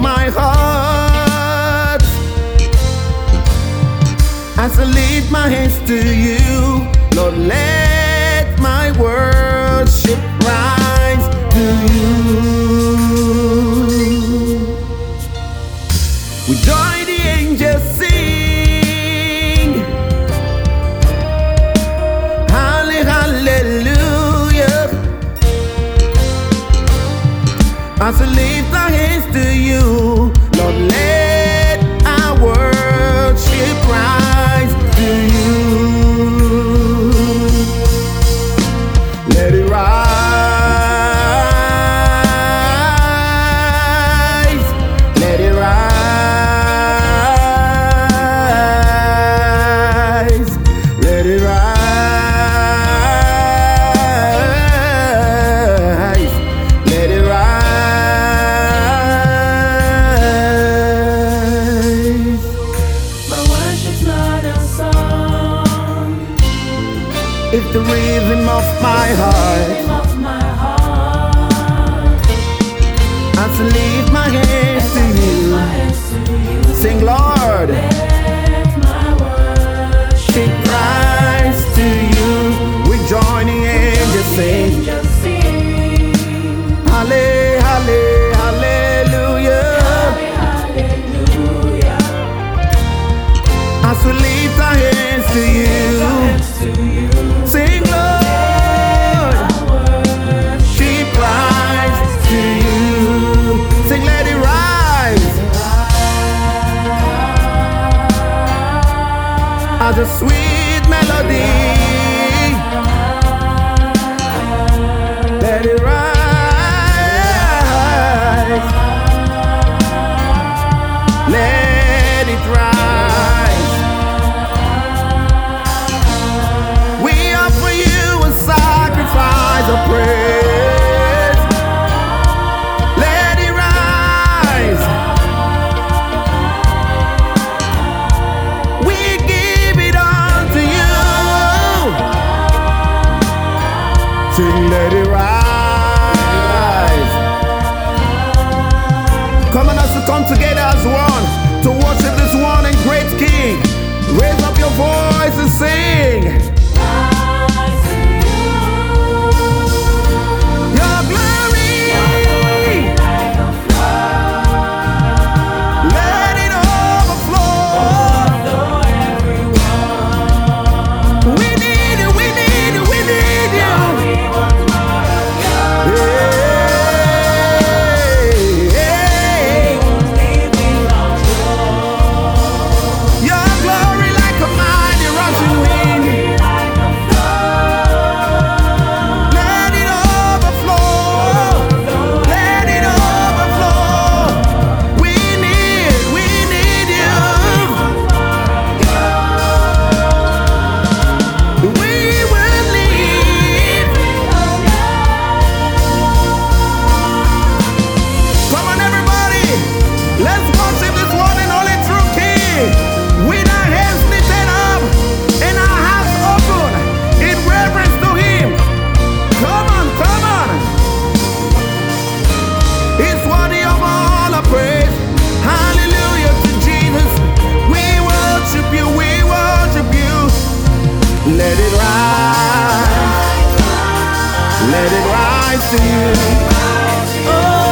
my heart. As I lift my hands to you, Lord, let It's the rhythm of my heart. As I leave my hand. sweet melody. Let it rise. Let it rise. mountain, let it rise. Come on us to come together as one to worship this one and great King. Raise up your voices. Let it rise. Let it rise to you. Oh.